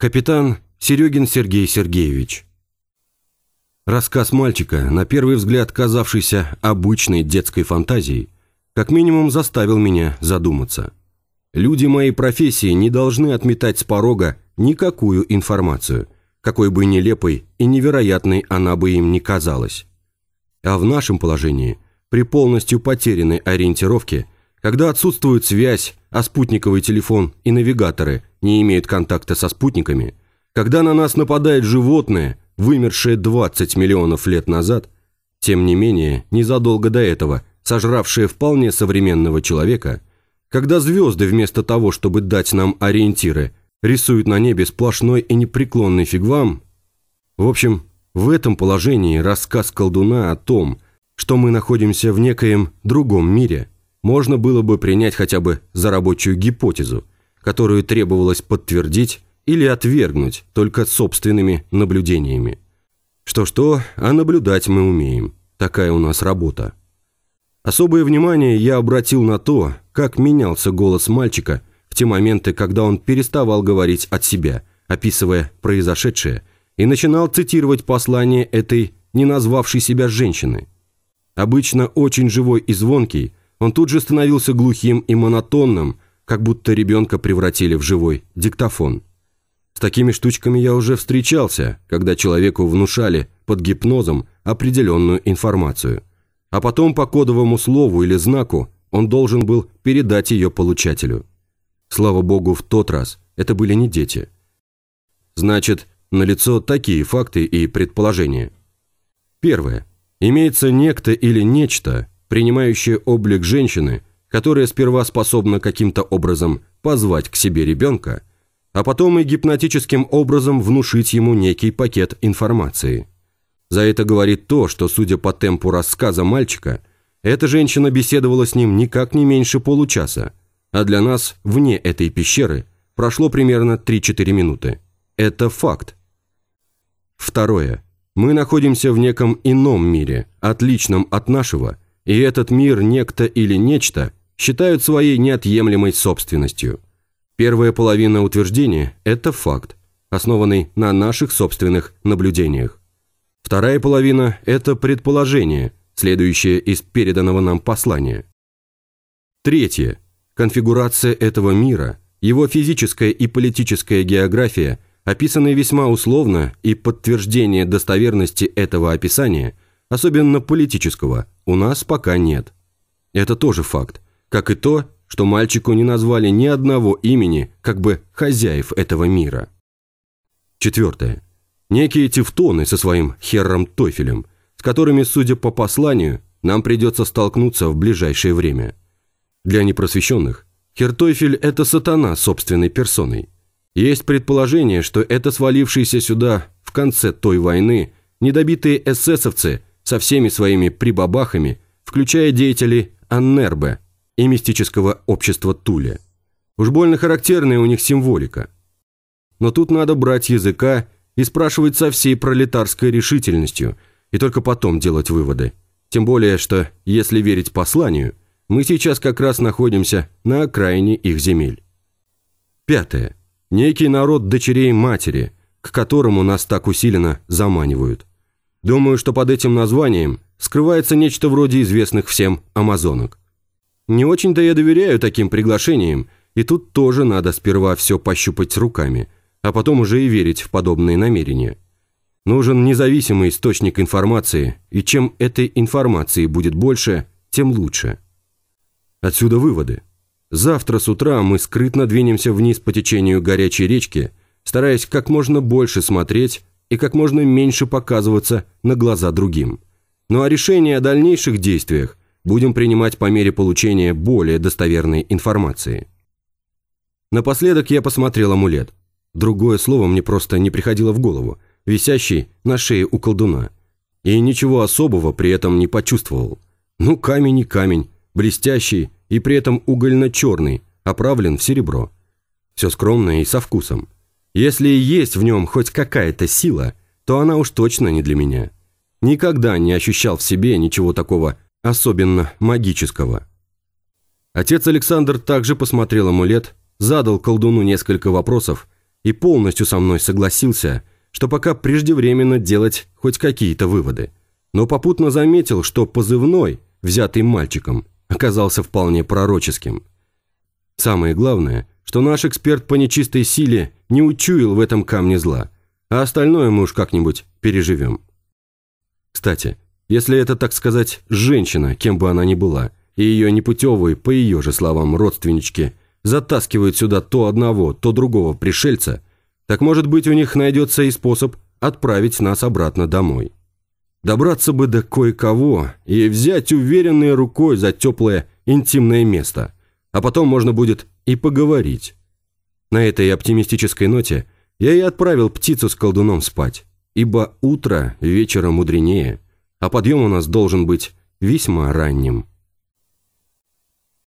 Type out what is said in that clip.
Капитан Серегин Сергей Сергеевич. Рассказ мальчика, на первый взгляд казавшийся обычной детской фантазией, как минимум заставил меня задуматься. Люди моей профессии не должны отметать с порога никакую информацию, какой бы нелепой и невероятной она бы им ни казалась. А в нашем положении, при полностью потерянной ориентировке, когда отсутствует связь, а спутниковый телефон и навигаторы не имеют контакта со спутниками, когда на нас нападает животное, вымершее 20 миллионов лет назад, тем не менее, незадолго до этого, сожравшее вполне современного человека, когда звезды вместо того, чтобы дать нам ориентиры, рисуют на небе сплошной и непреклонный фигвам. В общем, в этом положении рассказ колдуна о том, что мы находимся в некоем другом мире – можно было бы принять хотя бы за рабочую гипотезу, которую требовалось подтвердить или отвергнуть только собственными наблюдениями. Что-что, а наблюдать мы умеем. Такая у нас работа. Особое внимание я обратил на то, как менялся голос мальчика в те моменты, когда он переставал говорить от себя, описывая произошедшее, и начинал цитировать послание этой не назвавшей себя женщины. Обычно очень живой и звонкий, он тут же становился глухим и монотонным, как будто ребенка превратили в живой диктофон. С такими штучками я уже встречался, когда человеку внушали под гипнозом определенную информацию. А потом по кодовому слову или знаку он должен был передать ее получателю. Слава богу, в тот раз это были не дети. Значит, налицо такие факты и предположения. Первое. Имеется некто или нечто, принимающая облик женщины, которая сперва способна каким-то образом позвать к себе ребенка, а потом и гипнотическим образом внушить ему некий пакет информации. За это говорит то, что, судя по темпу рассказа мальчика, эта женщина беседовала с ним никак не меньше получаса, а для нас, вне этой пещеры, прошло примерно 3-4 минуты. Это факт. Второе. Мы находимся в неком ином мире, отличном от нашего – и этот мир некто или нечто считают своей неотъемлемой собственностью. Первая половина утверждения – это факт, основанный на наших собственных наблюдениях. Вторая половина – это предположение, следующее из переданного нам послания. Третье. Конфигурация этого мира, его физическая и политическая география, описанные весьма условно, и подтверждение достоверности этого описания – особенно политического, у нас пока нет. Это тоже факт, как и то, что мальчику не назвали ни одного имени, как бы хозяев этого мира. Четвертое. Некие тевтоны со своим херром Тойфелем, с которыми, судя по посланию, нам придется столкнуться в ближайшее время. Для непросвещенных, Хертойфель – это сатана собственной персоной. Есть предположение, что это свалившиеся сюда в конце той войны недобитые эсэсовцы – со всеми своими прибабахами, включая деятелей Аннербе и мистического общества Туля. Уж больно характерная у них символика. Но тут надо брать языка и спрашивать со всей пролетарской решительностью, и только потом делать выводы. Тем более, что, если верить посланию, мы сейчас как раз находимся на окраине их земель. Пятое. Некий народ дочерей матери, к которому нас так усиленно заманивают. Думаю, что под этим названием скрывается нечто вроде известных всем амазонок. Не очень-то я доверяю таким приглашениям, и тут тоже надо сперва все пощупать руками, а потом уже и верить в подобные намерения. Нужен независимый источник информации, и чем этой информации будет больше, тем лучше. Отсюда выводы. Завтра с утра мы скрытно двинемся вниз по течению горячей речки, стараясь как можно больше смотреть и как можно меньше показываться на глаза другим. Ну а решение о дальнейших действиях будем принимать по мере получения более достоверной информации. Напоследок я посмотрел амулет. Другое слово мне просто не приходило в голову, висящий на шее у колдуна. И ничего особого при этом не почувствовал. Ну, камень и камень, блестящий и при этом угольно-черный, оправлен в серебро. Все скромно и со вкусом. Если и есть в нем хоть какая-то сила, то она уж точно не для меня. Никогда не ощущал в себе ничего такого особенно магического. Отец Александр также посмотрел амулет, задал колдуну несколько вопросов и полностью со мной согласился, что пока преждевременно делать хоть какие-то выводы, но попутно заметил, что позывной, взятый мальчиком, оказался вполне пророческим. Самое главное, что наш эксперт по нечистой силе не учуял в этом камне зла, а остальное мы уж как-нибудь переживем. Кстати, если это, так сказать, женщина, кем бы она ни была, и ее непутевые, по ее же словам, родственнички, затаскивают сюда то одного, то другого пришельца, так может быть у них найдется и способ отправить нас обратно домой. Добраться бы до кое-кого и взять уверенной рукой за теплое интимное место, а потом можно будет и поговорить. На этой оптимистической ноте я и отправил птицу с колдуном спать, ибо утро вечера мудренее, а подъем у нас должен быть весьма ранним.